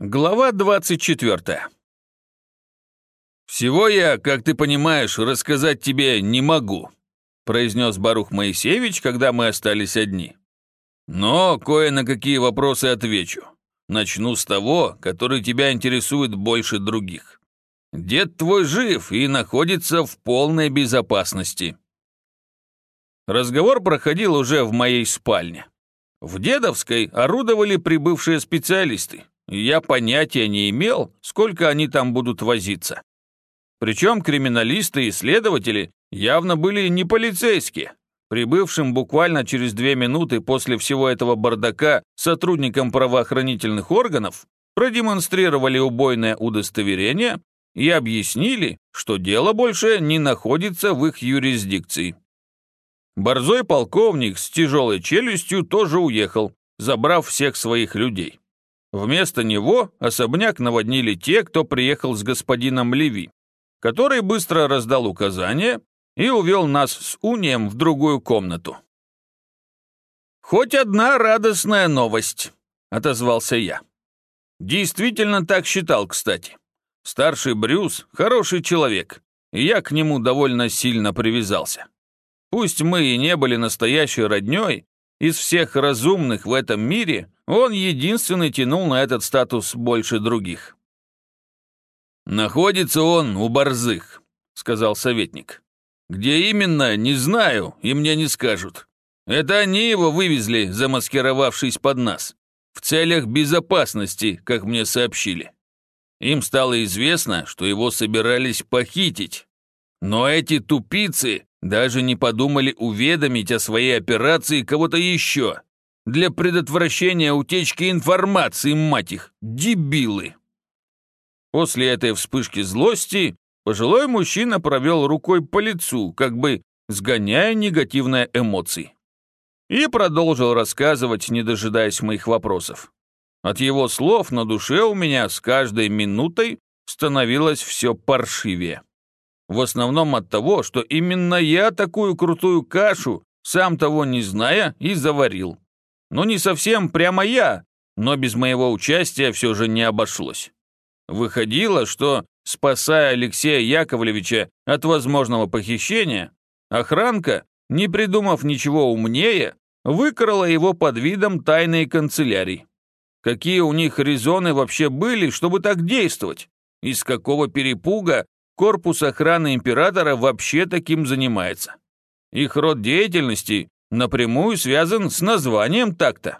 Глава 24. «Всего я, как ты понимаешь, рассказать тебе не могу», произнес Барух Моисеевич, когда мы остались одни. «Но кое на какие вопросы отвечу. Начну с того, который тебя интересует больше других. Дед твой жив и находится в полной безопасности». Разговор проходил уже в моей спальне. В Дедовской орудовали прибывшие специалисты, я понятия не имел, сколько они там будут возиться. Причем криминалисты и следователи явно были не полицейские. Прибывшим буквально через две минуты после всего этого бардака сотрудникам правоохранительных органов продемонстрировали убойное удостоверение и объяснили, что дело больше не находится в их юрисдикции. Борзой полковник с тяжелой челюстью тоже уехал, забрав всех своих людей. Вместо него особняк наводнили те, кто приехал с господином Леви, который быстро раздал указания и увел нас с Унием в другую комнату. «Хоть одна радостная новость», — отозвался я. Действительно так считал, кстати. Старший Брюс — хороший человек, и я к нему довольно сильно привязался. Пусть мы и не были настоящей роднёй, из всех разумных в этом мире он единственный тянул на этот статус больше других. «Находится он у Борзых», — сказал советник. «Где именно, не знаю, и мне не скажут. Это они его вывезли, замаскировавшись под нас, в целях безопасности, как мне сообщили. Им стало известно, что его собирались похитить. Но эти тупицы даже не подумали уведомить о своей операции кого-то еще. Для предотвращения утечки информации, мать их, дебилы. После этой вспышки злости пожилой мужчина провел рукой по лицу, как бы сгоняя негативные эмоции. И продолжил рассказывать, не дожидаясь моих вопросов. От его слов на душе у меня с каждой минутой становилось все паршивее. В основном от того, что именно я такую крутую кашу, сам того не зная, и заварил. Ну, не совсем прямо я, но без моего участия все же не обошлось. Выходило, что, спасая Алексея Яковлевича от возможного похищения, охранка, не придумав ничего умнее, выкрала его под видом тайной канцелярии. Какие у них резоны вообще были, чтобы так действовать? Из какого перепуга корпус охраны императора вообще таким занимается? Их род деятельности напрямую связан с названием так-то.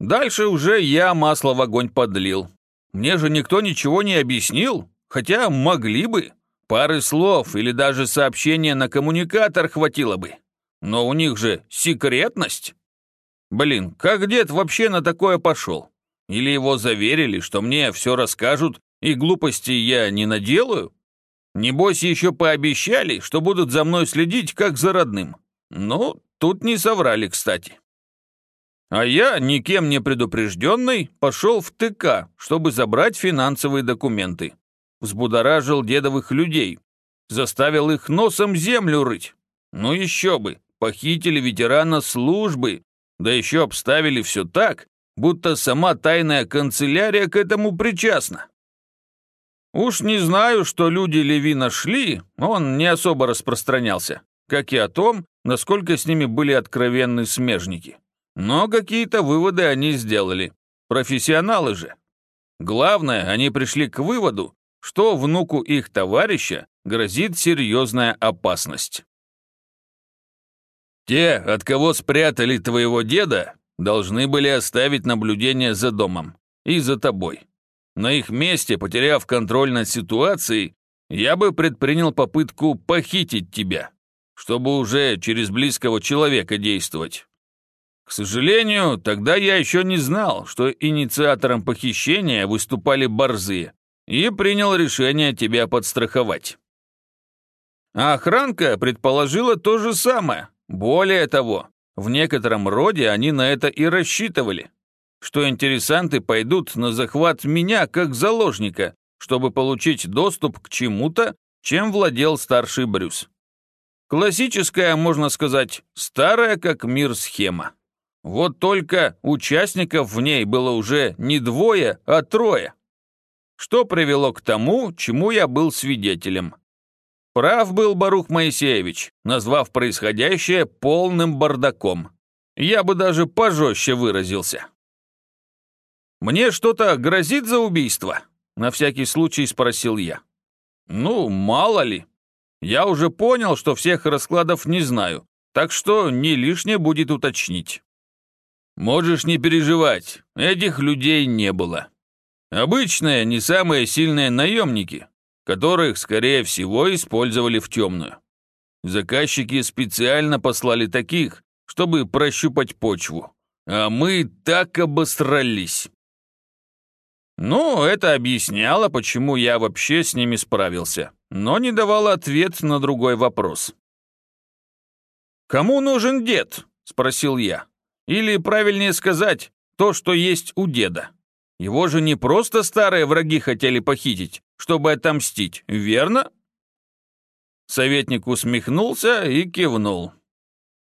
Дальше уже я масло в огонь подлил. Мне же никто ничего не объяснил, хотя могли бы. Пары слов или даже сообщения на коммуникатор хватило бы. Но у них же секретность. Блин, как дед вообще на такое пошел? Или его заверили, что мне все расскажут и глупости я не наделаю? Небось, еще пообещали, что будут за мной следить, как за родным. Ну, Тут не соврали, кстати. А я, никем не предупрежденный, пошел в ТК, чтобы забрать финансовые документы. Взбудоражил дедовых людей, заставил их носом землю рыть. Ну еще бы, похитили ветерана службы, да еще обставили все так, будто сама тайная канцелярия к этому причастна. Уж не знаю, что люди Леви нашли, он не особо распространялся, как и о том, насколько с ними были откровенны смежники. Но какие-то выводы они сделали. Профессионалы же. Главное, они пришли к выводу, что внуку их товарища грозит серьезная опасность. Те, от кого спрятали твоего деда, должны были оставить наблюдение за домом и за тобой. На их месте, потеряв контроль над ситуацией, я бы предпринял попытку похитить тебя чтобы уже через близкого человека действовать. К сожалению, тогда я еще не знал, что инициатором похищения выступали борзы, и принял решение тебя подстраховать. А охранка предположила то же самое. Более того, в некотором роде они на это и рассчитывали, что интересанты пойдут на захват меня как заложника, чтобы получить доступ к чему-то, чем владел старший Брюс. Классическая, можно сказать, старая как мир схема. Вот только участников в ней было уже не двое, а трое. Что привело к тому, чему я был свидетелем. Прав был Барух Моисеевич, назвав происходящее полным бардаком. Я бы даже пожестче выразился. «Мне что-то грозит за убийство?» На всякий случай спросил я. «Ну, мало ли. Я уже понял, что всех раскладов не знаю, так что не лишнее будет уточнить». «Можешь не переживать, этих людей не было. Обычные, не самые сильные наемники, которых, скорее всего, использовали в темную. Заказчики специально послали таких, чтобы прощупать почву. А мы так обосрались. Ну, это объясняло, почему я вообще с ними справился, но не давало ответ на другой вопрос. «Кому нужен дед?» – спросил я. Или, правильнее сказать, то, что есть у деда. Его же не просто старые враги хотели похитить, чтобы отомстить, верно?» Советник усмехнулся и кивнул.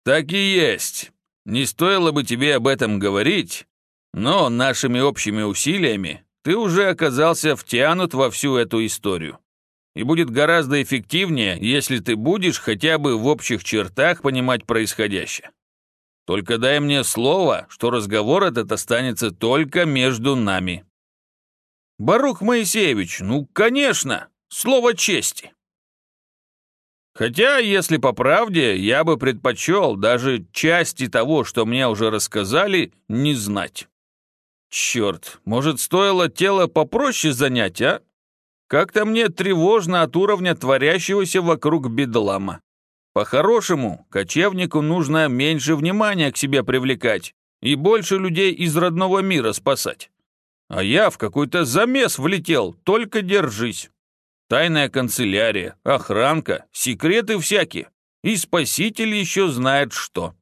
«Так и есть. Не стоило бы тебе об этом говорить, но нашими общими усилиями ты уже оказался втянут во всю эту историю. И будет гораздо эффективнее, если ты будешь хотя бы в общих чертах понимать происходящее. Только дай мне слово, что разговор этот останется только между нами». «Барух Моисеевич, ну, конечно, слово чести». Хотя, если по правде, я бы предпочел даже части того, что мне уже рассказали, не знать. Черт, может, стоило тело попроще занять, а? Как-то мне тревожно от уровня творящегося вокруг бедлама. По-хорошему, кочевнику нужно меньше внимания к себе привлекать и больше людей из родного мира спасать. А я в какой-то замес влетел, только держись. Тайная канцелярия, охранка, секреты всякие. И спаситель еще знает что.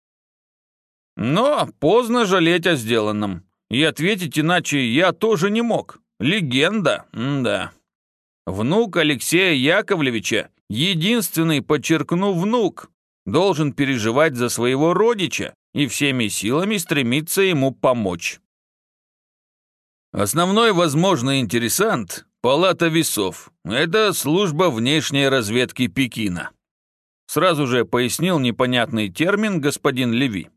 Но поздно жалеть о сделанном. И ответить иначе я тоже не мог. Легенда, М да. Внук Алексея Яковлевича, единственный, подчеркну, внук, должен переживать за своего родича и всеми силами стремиться ему помочь. Основной возможный интересант Палата весов. Это служба внешней разведки Пекина. Сразу же пояснил непонятный термин господин Леви.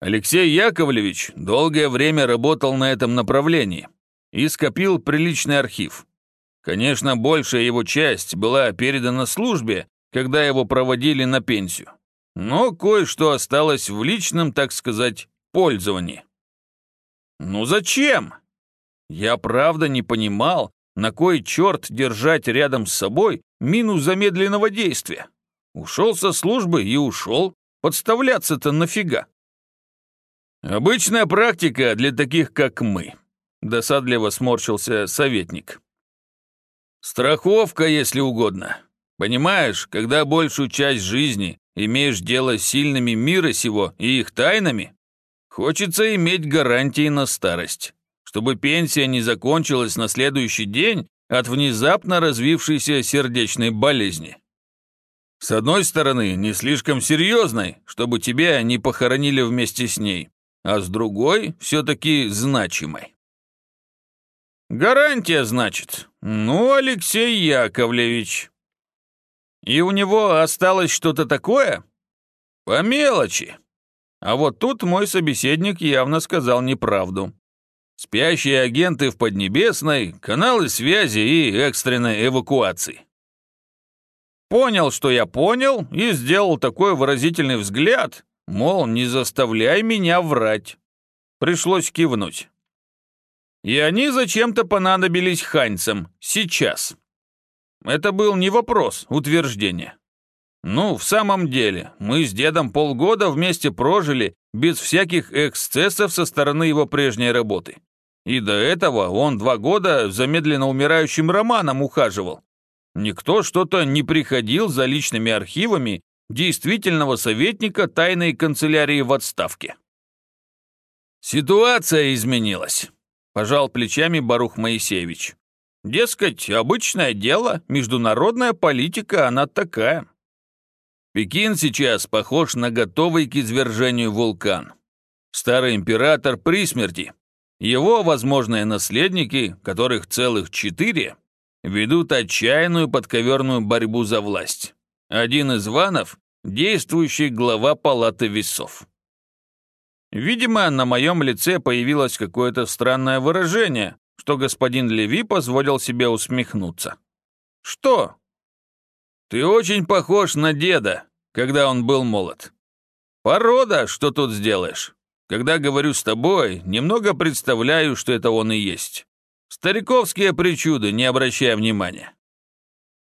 Алексей Яковлевич долгое время работал на этом направлении и скопил приличный архив. Конечно, большая его часть была передана службе, когда его проводили на пенсию. Но кое-что осталось в личном, так сказать, пользовании. Ну зачем? Я правда не понимал, на кой черт держать рядом с собой мину замедленного действия? Ушел со службы и ушел. Подставляться-то нафига? Обычная практика для таких, как мы. Досадливо сморщился советник. Страховка, если угодно. Понимаешь, когда большую часть жизни имеешь дело с сильными мира сего и их тайнами, хочется иметь гарантии на старость чтобы пенсия не закончилась на следующий день от внезапно развившейся сердечной болезни. С одной стороны, не слишком серьезной, чтобы тебя не похоронили вместе с ней, а с другой, все-таки значимой. Гарантия, значит. Ну, Алексей Яковлевич. И у него осталось что-то такое? По мелочи. А вот тут мой собеседник явно сказал неправду. Спящие агенты в Поднебесной, каналы связи и экстренной эвакуации. Понял, что я понял, и сделал такой выразительный взгляд, мол, не заставляй меня врать. Пришлось кивнуть. И они зачем-то понадобились ханьцам, сейчас. Это был не вопрос, утверждение. Ну, в самом деле, мы с дедом полгода вместе прожили без всяких эксцессов со стороны его прежней работы. И до этого он два года за медленно умирающим романом ухаживал. Никто что-то не приходил за личными архивами действительного советника тайной канцелярии в отставке. «Ситуация изменилась», – пожал плечами Барух Моисеевич. «Дескать, обычное дело, международная политика, она такая». Пекин сейчас похож на готовый к извержению вулкан. Старый император при смерти. Его возможные наследники, которых целых четыре, ведут отчаянную подковерную борьбу за власть. Один из ванов – действующий глава палаты весов. Видимо, на моем лице появилось какое-то странное выражение, что господин Леви позволил себе усмехнуться. «Что?» «Ты очень похож на деда, когда он был молод. Порода, что тут сделаешь? Когда говорю с тобой, немного представляю, что это он и есть. Стариковские причуды, не обращая внимания.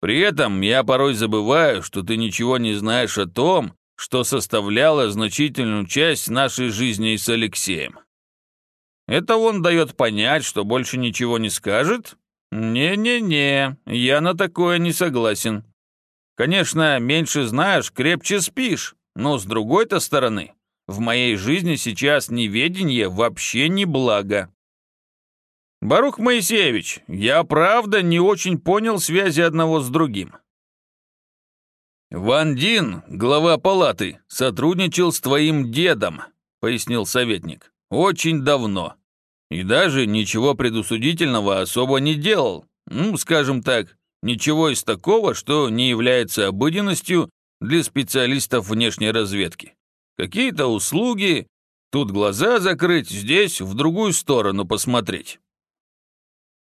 При этом я порой забываю, что ты ничего не знаешь о том, что составляло значительную часть нашей жизни с Алексеем. Это он дает понять, что больше ничего не скажет? Не-не-не, я на такое не согласен. Конечно, меньше знаешь, крепче спишь, но с другой-то стороны, в моей жизни сейчас неведение вообще не благо. Барух Моисеевич, я правда не очень понял связи одного с другим. Ван Дин, глава палаты, сотрудничал с твоим дедом, пояснил советник. Очень давно. И даже ничего предусудительного особо не делал. Ну, скажем так, ничего из такого, что не является обыденностью для специалистов внешней разведки. Какие-то услуги, тут глаза закрыть, здесь в другую сторону посмотреть.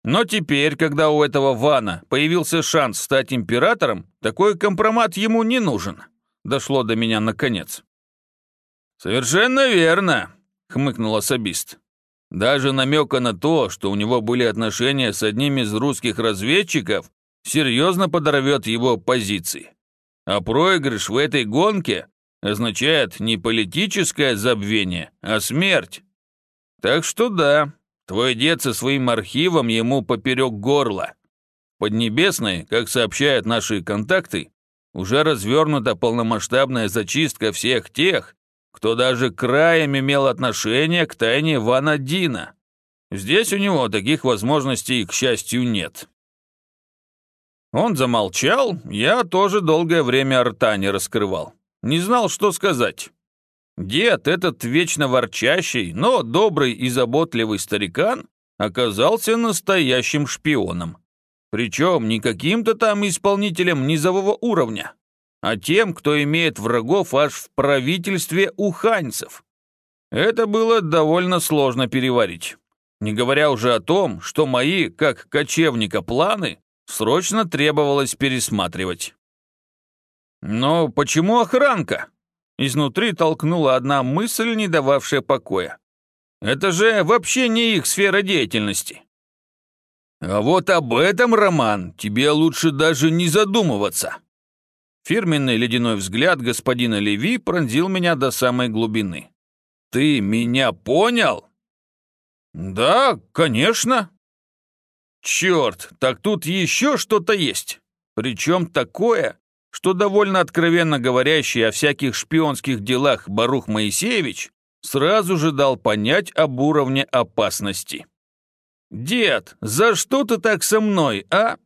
Но теперь, когда у этого Вана появился шанс стать императором, такой компромат ему не нужен. Дошло до меня наконец. «Совершенно верно», — хмыкнул особист. Даже намека на то, что у него были отношения с одним из русских разведчиков, серьезно подорвет его позиции. А проигрыш в этой гонке означает не политическое забвение, а смерть. Так что да, твой дед со своим архивом ему поперек горла. Поднебесной, как сообщают наши контакты, уже развернута полномасштабная зачистка всех тех, кто даже краем имел отношение к тайне Вана Дина. Здесь у него таких возможностей, к счастью, нет. Он замолчал, я тоже долгое время рта не раскрывал. Не знал, что сказать. Дед, этот вечно ворчащий, но добрый и заботливый старикан, оказался настоящим шпионом. Причем не каким-то там исполнителем низового уровня, а тем, кто имеет врагов аж в правительстве уханьцев. Это было довольно сложно переварить. Не говоря уже о том, что мои, как кочевника, планы срочно требовалось пересматривать. «Но почему охранка?» Изнутри толкнула одна мысль, не дававшая покоя. «Это же вообще не их сфера деятельности». «А вот об этом, Роман, тебе лучше даже не задумываться». Фирменный ледяной взгляд господина Леви пронзил меня до самой глубины. «Ты меня понял?» «Да, конечно». «Черт, так тут еще что-то есть. Причем такое, что довольно откровенно говорящий о всяких шпионских делах Барух Моисеевич сразу же дал понять об уровне опасности. «Дед, за что ты так со мной, а?»